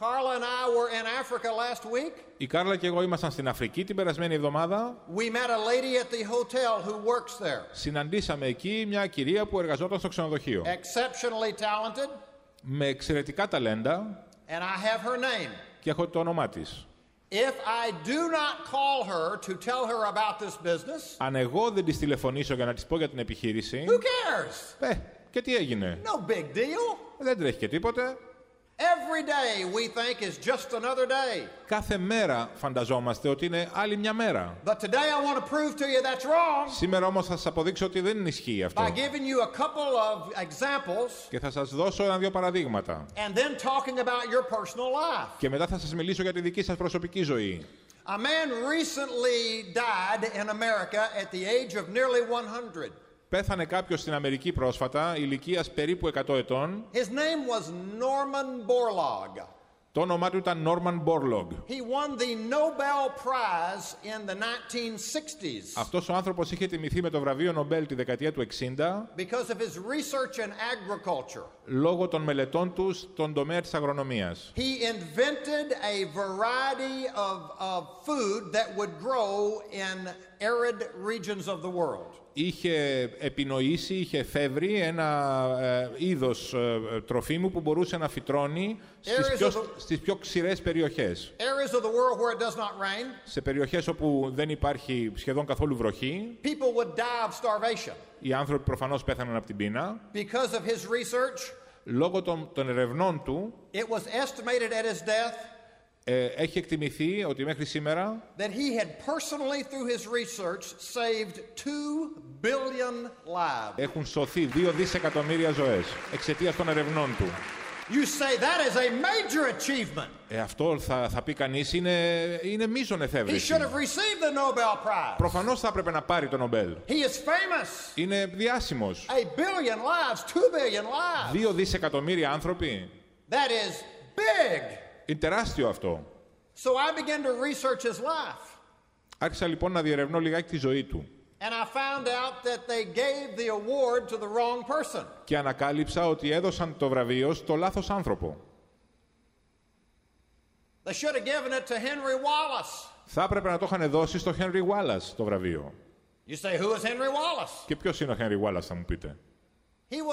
Carla and I were in Africa last week. Η Κάρλα και εγώ ήμασταν στην Αφρική την περασμένη εβδομάδα. We met a lady at the hotel who works there. Συναντήσαμε εκεί μια κυρία που εργαζόταν στο ξενοδοχείο. Exceptionally talented, Με εξαιρετικά ταλέντα and I have her name. και έχω το όνομά της. If I do not call her to tell her about this business, Αν εγώ δεν της τηλεφωνήσω για να της πω για την επιχείρηση, who cares? ε, και τι έγινε; No big deal. Δεν τρέχει και τίποτε. Every day we think is just another day. Κάθε μέρα φανταζόμαστε ότι είναι άλλη μια μέρα. But today I want to prove to you that's wrong Σήμερα όμως θα σας αποδείξω ότι δεν ισχύει αυτό. by giving you a couple of examples Και θα σας δώσω ένα-δύο παραδείγματα. and then talking about your personal life. Και μετά θα σας μιλήσω για τη δική σας προσωπική ζωή. A man recently died in America at the age of nearly 100. Πέθανε κάποιος στην Αμερική πρόσφατα, ηλικίας περίπου 100 ετών. His name was Norman Borlaug. Το όνομά του ήταν Norman Borlaug. He won the Nobel Prize in the 1960s Αυτός ο άνθρωπος είχε τιμηθεί με το βραβείο Νομπέλ τη δεκαετία του 60 because of his research in agriculture. λόγω των μελετών του στον τομέα της αγρονομίας. He invented a variety of, of food that would grow in arid regions of the world. Είχε επινοήσει, είχε εφεύρει ένα ε, είδος ε, τροφίμου που μπορούσε να φυτρώνει στις Areas πιο, of the- στις πιο ξηρές περιοχές. Areas of the world where it does not rain, Σε περιοχές όπου δεν υπάρχει σχεδόν καθόλου βροχή, people would die of starvation. οι άνθρωποι προφανώς πέθαναν από την πείνα. Because of his research, Λόγω των, των ερευνών του, it was estimated at his death ε, έχει εκτιμηθεί ότι μέχρι σήμερα that he had personally, through his research, saved 2 billion lives. έχουν σωθεί 2 δισεκατομμύρια ζωές εξαιτίας των ερευνών του. You say that is a major achievement. Ε, αυτό θα, θα πει κανείς είναι, είναι μείζον He εφεύρεση. should have received the Nobel Prize. Προφανώς θα έπρεπε να πάρει το Νομπέλ. He is famous. Είναι διάσημος. A billion lives, 2 billion lives. Δύο δισεκατομμύρια άνθρωποι. That is big. Είναι τεράστιο αυτό. Άρχισα λοιπόν να διερευνώ λιγάκι τη ζωή του. Και ανακάλυψα ότι έδωσαν το βραβείο στο λάθος άνθρωπο. Θα έπρεπε να το είχαν δώσει στο Henry Wallace το βραβείο. Και ποιος είναι ο Henry Wallace θα μου πείτε. Είχε ένα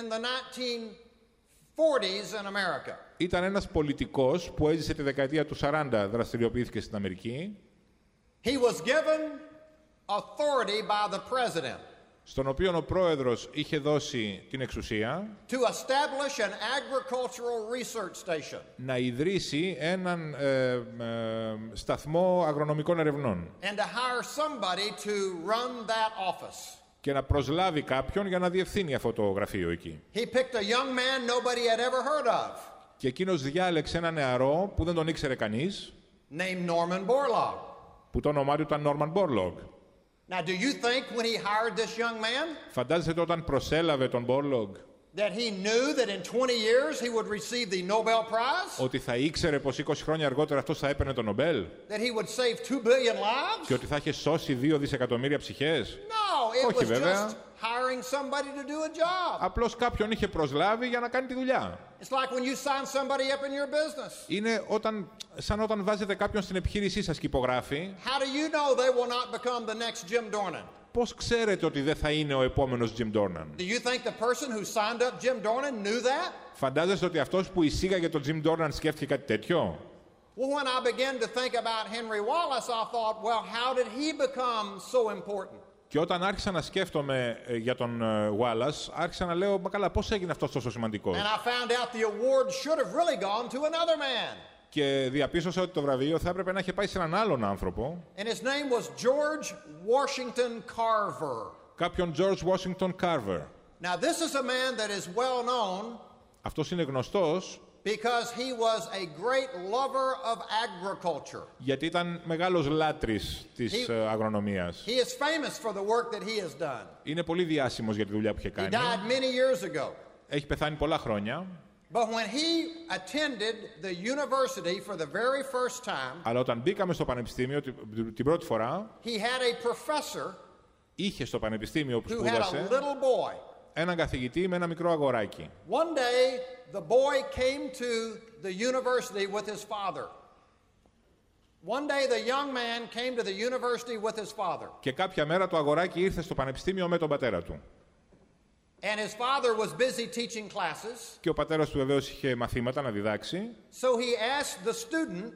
πολιτικό από το 19. Ήταν ένας πολιτικός που έζησε τη δεκαετία του 40, δραστηριοποιήθηκε στην Αμερική, He was given authority by the president στον οποίο ο πρόεδρος είχε δώσει την εξουσία to establish an agricultural research station. να ιδρύσει έναν ε, ε, σταθμό αγρονομικών ερευνών and to hire somebody to run that office. Και να προσλάβει κάποιον για να διευθύνει αυτό το γραφείο εκεί. He picked a young man nobody had ever heard of, Και εκείνος διάλεξε ένα νεαρό που δεν τον ήξερε κανείς, named Norman Borlaug. που το όνομά του ήταν Norman Borlaug. Now, do you think when he hired this young man Φαντάζεστε όταν προσέλαβε τον Borlaug that he knew that in 20 years he would receive the Nobel Prize? ότι θα ήξερε πως 20 χρόνια αργότερα αυτός θα έπαιρνε τον Νομπέλ; That he would save 2 billion lives? και ότι θα είχε σώσει 2 δισεκατομμύρια ψυχές; No, it Όχι, was βέβαια. just hiring somebody to do a job. Απλώς κάποιον είχε προσλάβει για να κάνει τη δουλειά. It's like when you sign somebody up in your business. Είναι όταν, σαν όταν βάζετε κάποιον στην επιχείρησή σας και υπογράφει, How do you know they will not become the next Jim Dornan? πώς ξέρετε ότι δεν θα είναι ο επόμενος Jim Dornan. Do you think the person who signed up Jim Dornan knew that? Φαντάζεστε ότι αυτός που εισήγαγε τον Jim Dornan σκέφτηκε κάτι τέτοιο. Well, when I began to think about Henry Wallace, I thought, well, how did he become so important? Και όταν άρχισα να σκέφτομαι ε, για τον ε, Wallace, άρχισα να λέω, μα καλά, πώς έγινε αυτός τόσο σημαντικός; And I found out the award should have really gone to another man. Και διαπίστωσα ότι το βραβείο θα έπρεπε να είχε πάει σε έναν άλλον άνθρωπο, And his name was George Washington Carver. κάποιον George Washington Carver. Now, this is a man that is well known Αυτός είναι γνωστός because he was a great lover of agriculture. γιατί ήταν μεγάλος λάτρης της He- ε, αγρονομίας. He is famous for the work that he has done. Είναι πολύ διάσημος για τη δουλειά που είχε He κάνει. died many years ago. Έχει πεθάνει πολλά χρόνια, But when he attended the university for the very first time, αλλά όταν μπήκαμε στο πανεπιστήμιο την, την πρώτη φορά, he had a professor είχε στο πανεπιστήμιο που who had a σπούδασε little boy. Έναν καθηγητή με ένα μικρό αγοράκι. One day, the boy came to the university with his father. One day, the young man came to the university with his father, Και κάποια μέρα το αγοράκι ήρθε στο πανεπιστήμιο με τον πατέρα του. and his father was busy teaching classes. Και ο πατέρας του βεβαίως είχε μαθήματα να διδάξει. So he asked the student,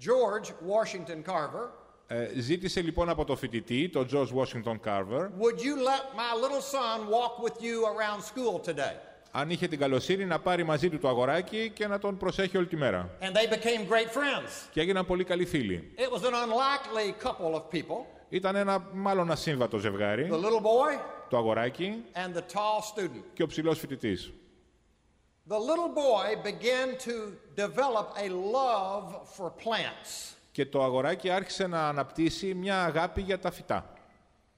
George Washington Carver, Ε, ζήτησε λοιπόν από το φοιτητή, τον George Washington Carver, Would you let my little son walk with you around school today? αν είχε την καλοσύνη να πάρει μαζί του το αγοράκι και να τον προσέχει όλη τη μέρα. And they became great friends. Και έγιναν πολύ καλοί φίλοι. It was an unlikely couple of people Ήταν ένα μάλλον ασύμβατο ζευγάρι, the little boy το αγοράκι and the tall student. και ο ψηλός φοιτητής. The little boy began to develop a love for plants Και το αγοράκι άρχισε να αναπτύσσει μια αγάπη για τα φυτά.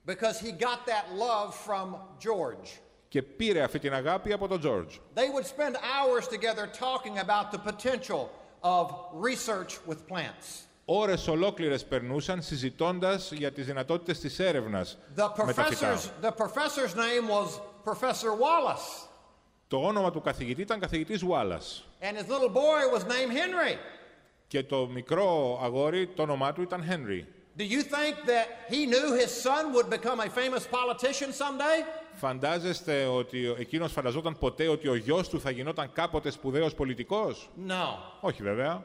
because he got that love from George. Και πήρε αυτή την αγάπη από τον George. They would spend hours together talking about the potential of research with plants. Ώρες ολόκληρες περνούσαν συζητώντας για τις δυνατότητες της έρευνας The με τα φυτά. professor's, the professor's name was Professor Wallace, Το όνομα του καθηγητή ήταν καθηγητής Wallace. and his little boy was named Henry. Και το μικρό αγόρι, το όνομά του ήταν Henry. Do you think that he knew his son would become a famous politician someday? Φαντάζεστε ότι εκείνος φανταζόταν ποτέ ότι ο γιος του θα γινόταν κάποτε σπουδαίος πολιτικός; No. Όχι βέβαια.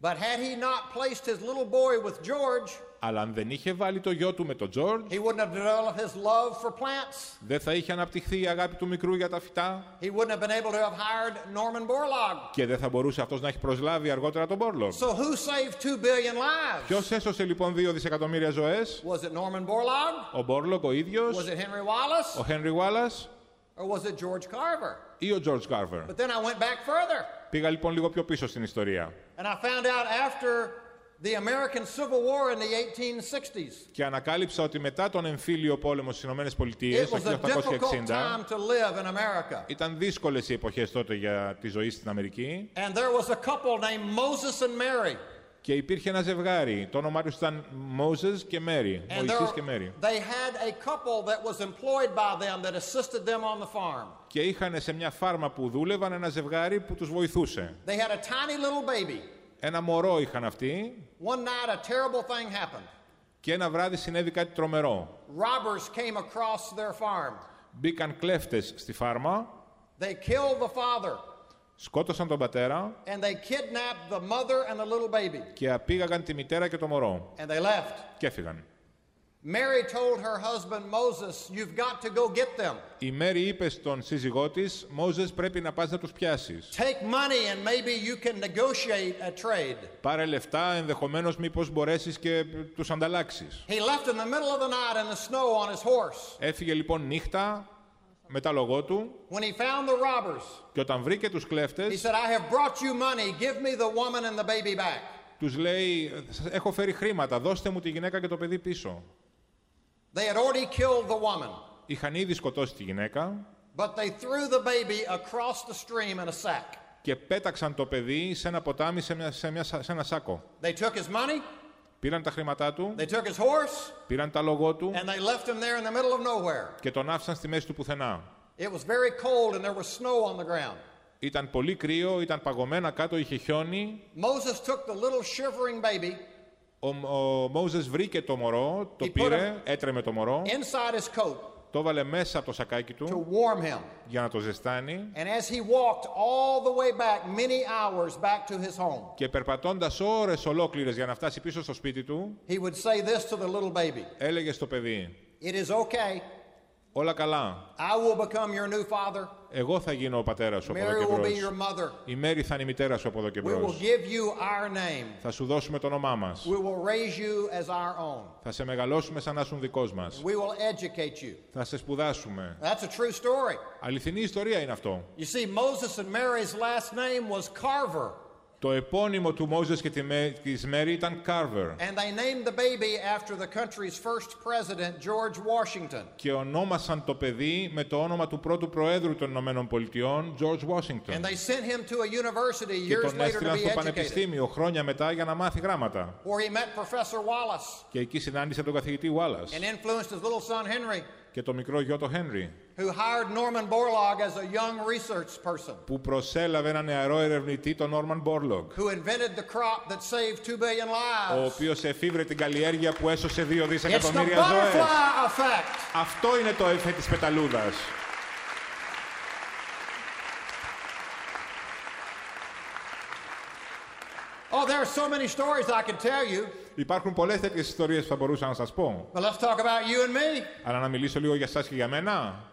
But had he not placed his little boy with George, Αλλά αν δεν είχε βάλει το γιο του με τον George, he wouldn't have developed his love for plants. δεν θα είχε αναπτυχθεί η αγάπη του μικρού για τα φυτά He wouldn't have been able to have hired Norman Borlaug. και δεν θα μπορούσε αυτός να έχει προσλάβει αργότερα τον Μπόρλο. So who saved 2 billion lives? Ποιος έσωσε λοιπόν δύο δισεκατομμύρια ζωές, Was it Norman Borlaug? ο Μπόρλοκ ο ίδιος, Was it Henry Wallace? ο Henry Wallace Or was it George Carver? ή ο George Carver. But then I went back further Πήγα λοιπόν λίγο πιο πίσω στην ιστορία and I found out after the American Civil War in the 1860s, και ανακάλυψα ότι μετά τον εμφύλιο πόλεμο στις Ηνωμένες Πολιτείες it το was a difficult 1860 time to live in America. ήταν δύσκολες οι εποχές τότε για τη ζωή στην Αμερική And there was a couple named Moses and Mary. Και υπήρχε ένα ζευγάρι. Το όνομά τους ήταν Moses και Mary. And Μωυσής there, και Mary. they had a couple that was employed by them that assisted them on the farm. Και είχαν σε μια φάρμα που δούλευαν ένα ζευγάρι που τους βοηθούσε. They had a tiny little baby. Ένα μωρό είχαν αυτοί One night, a terrible thing happened. και ένα βράδυ συνέβη κάτι τρομερό. Robbers came across their farm. Μπήκαν κλέφτες στη φάρμα, They killed the father σκότωσαν τον πατέρα and they kidnapped the mother and the little baby και απήγαγαν τη μητέρα και το μωρό and they left. και έφυγαν. Mary told her husband Moses, You've got to go get them. Η Μέρη είπε στον σύζυγό της, Μόζες πρέπει να πας να τους πιάσεις. Take money and maybe you can negotiate a trade. Πάρε λεφτά, ενδεχομένως μήπως μπορέσεις και τους ανταλλάξεις. He left in the middle of the night in the snow on his horse. Έφυγε λοιπόν νύχτα με τα λογό του When he found the robbers, και όταν βρήκε τους he κλέφτες, said, I have brought you money. Give me the woman and the baby back. τους λέει «Έχω φέρει χρήματα, δώστε μου τη γυναίκα και το παιδί πίσω». They had already killed the woman, Είχαν ήδη σκοτώσει τη γυναίκα but they threw the baby across the stream in a sack. και πέταξαν το παιδί σε ένα ποτάμι, σε, μια, σε, μια, σε ένα σάκο. They took his money, Πήραν τα χρήματά του, they took his horse, πήραν τα λογό του and they left him there in the middle of nowhere. και τον άφησαν στη μέση του πουθενά. It was very cold and there was snow on the ground. Ήταν πολύ κρύο, ήταν παγωμένα κάτω, είχε χιόνι. Moses took the little shivering baby Ο, ο Μόζες βρήκε το μωρό, το He put πήρε, έτρεμε το μωρό, inside his coat το έβαλε μέσα από το σακάκι to του warm him. για να το ζεστάνει And as he walked all the way back, many hours back to his home, και περπατώντας ώρες ολόκληρες για να φτάσει πίσω στο σπίτι του, he would say this to the little baby έλεγε στο παιδί It is okay. «Όλα καλά, I will become your new father. εγώ θα γίνω ο πατέρας σου από εδώ Mary και will be μπρος. your mother. Η Μέρη θα είναι η μητέρα σου από εδώ και We will μπρος. give you our name. Θα σου δώσουμε το όνομά μας. We will raise you as our own. Θα σε μεγαλώσουμε σαν να ήσουν δικός μας. We will educate you. Θα σε σπουδάσουμε. That's a true story. Αληθινή ιστορία είναι αυτό. You see, Moses and Mary's last name was Carver, Το επώνυμο του Μόζες και τη Μέ- της Μέρη ήταν Carver and they named the baby after the country's first president, George Washington. και ονόμασαν το παιδί με το όνομα του πρώτου Προέδρου των Ηνωμένων Πολιτειών, George Washington. And they sent him to a university Και years τον later to έστειλαν be στο educated, πανεπιστήμιο χρόνια μετά για να μάθει γράμματα. where he met Professor Wallace Και εκεί συνάντησε τον καθηγητή Wallace and influenced his little son Henry. Και το μικρό γιο το Henry, who hired Norman Borlaug as a young research person, που προσέλαβε ένα νεαρό ερευνητή, τον Norman Borlaug, who invented the crop that saved 2 billion ο lives. οποίος εφήβρε την καλλιέργεια που έσωσε δύο It's the δισεκατομμύρια ζωές. butterfly effect. Αυτό είναι το εφέ της πεταλούδας. Oh, there are so many stories I could tell you, Υπάρχουν πολλές τέτοιες ιστορίες που θα μπορούσα να σας πω. but let's talk about you and me. Αλλά να μιλήσω λίγο για σας και για μένα.